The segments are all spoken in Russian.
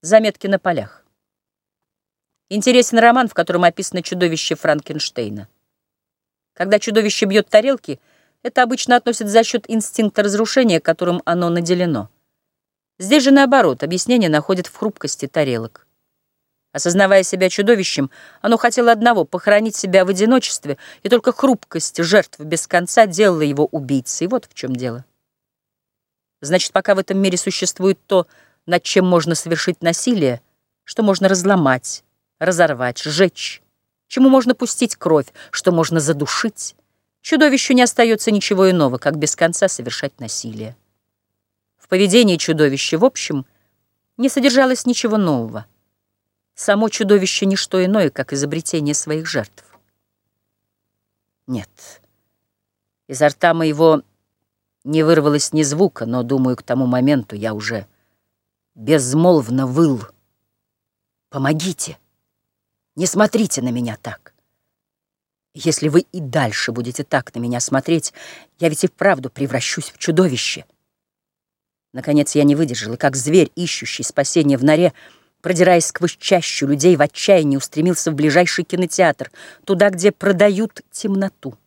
Заметки на полях. Интересен роман, в котором описано чудовище Франкенштейна. Когда чудовище бьет тарелки, это обычно относят за счет инстинкта разрушения, которым оно наделено. Здесь же наоборот, объяснение находит в хрупкости тарелок. Осознавая себя чудовищем, оно хотело одного — похоронить себя в одиночестве, и только хрупкость жертв без конца делала его убийцей. Вот в чем дело. Значит, пока в этом мире существует то, над чем можно совершить насилие, что можно разломать, разорвать, сжечь, чему можно пустить кровь, что можно задушить, чудовищу не остается ничего иного, как без конца совершать насилие. В поведении чудовища, в общем, не содержалось ничего нового. Само чудовище — не что иное, как изобретение своих жертв. Нет, изо рта моего не вырвалось ни звука, но, думаю, к тому моменту я уже безмолвно выл. Помогите! Не смотрите на меня так. Если вы и дальше будете так на меня смотреть, я ведь и вправду превращусь в чудовище. Наконец я не выдержал, и как зверь, ищущий спасение в норе, продираясь сквозь чащу людей в отчаянии, устремился в ближайший кинотеатр, туда, где продают темноту.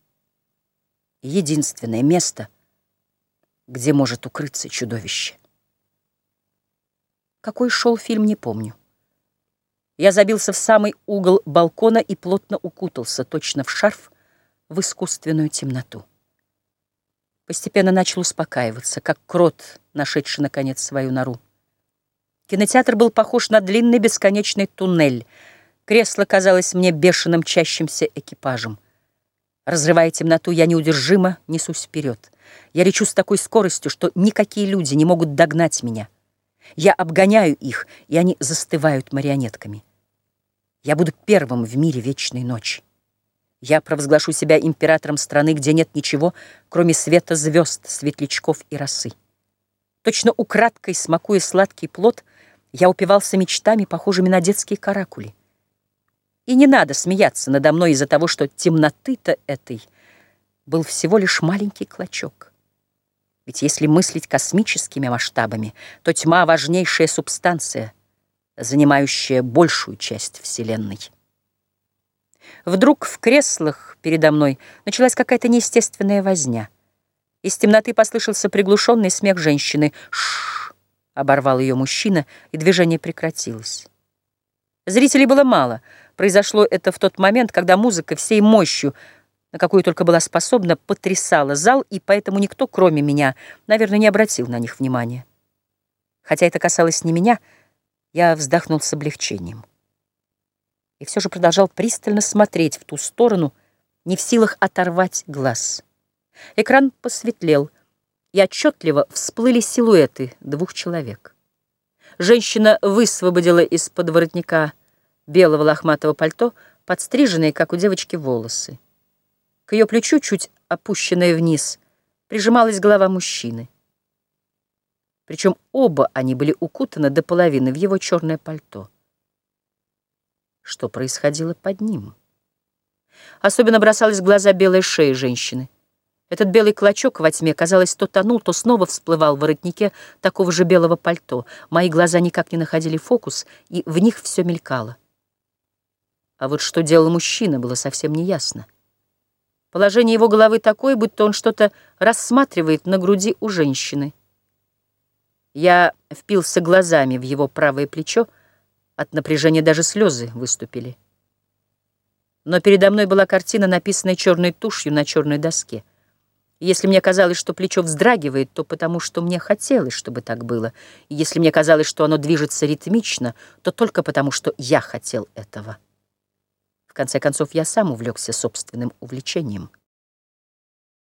Единственное место, где может укрыться чудовище. Какой шел фильм, не помню. Я забился в самый угол балкона и плотно укутался, точно в шарф, в искусственную темноту. Постепенно начал успокаиваться, как крот, нашедший, наконец, свою нору. Кинотеатр был похож на длинный бесконечный туннель. Кресло казалось мне бешеным чащимся экипажем. Разрывая темноту, я неудержимо несусь вперед. Я лечу с такой скоростью, что никакие люди не могут догнать меня — я обгоняю их, и они застывают марионетками. Я буду первым в мире вечной ночи. Я провозглашу себя императором страны, где нет ничего, кроме света звезд, светлячков и росы. Точно украдкой, смакуя сладкий плод, я упивался мечтами, похожими на детские каракули. И не надо смеяться надо мной из-за того, что темноты-то этой был всего лишь маленький клочок. Ведь если мыслить космическими масштабами, то тьма — важнейшая субстанция, занимающая большую часть Вселенной. Вдруг в креслах передо мной началась какая-то неестественная возня. Из темноты послышался приглушенный смех женщины. Шш! оборвал ее мужчина, и движение прекратилось. Зрителей было мало. Произошло это в тот момент, когда музыка всей мощью — на какую только была способна, потрясала зал, и поэтому никто, кроме меня, наверное, не обратил на них внимания. Хотя это касалось не меня, я вздохнул с облегчением. И все же продолжал пристально смотреть в ту сторону, не в силах оторвать глаз. Экран посветлел, и отчетливо всплыли силуэты двух человек. Женщина высвободила из-под воротника белого лохматого пальто подстриженные, как у девочки, волосы. К ее плечу, чуть опущенная вниз, прижималась голова мужчины. Причем оба они были укутаны до половины в его черное пальто. Что происходило под ним? Особенно бросалась в глаза белая шея женщины. Этот белый клочок во тьме, казалось, то тонул, то снова всплывал в воротнике такого же белого пальто. Мои глаза никак не находили фокус, и в них все мелькало. А вот что делал мужчина, было совсем неясно. Положение его головы такое, будто он что-то рассматривает на груди у женщины. Я впился глазами в его правое плечо, от напряжения даже слезы выступили. Но передо мной была картина, написанная черной тушью на черной доске. Если мне казалось, что плечо вздрагивает, то потому что мне хотелось, чтобы так было. И если мне казалось, что оно движется ритмично, то только потому, что я хотел этого. В конце концов, я сам увлекся собственным увлечением.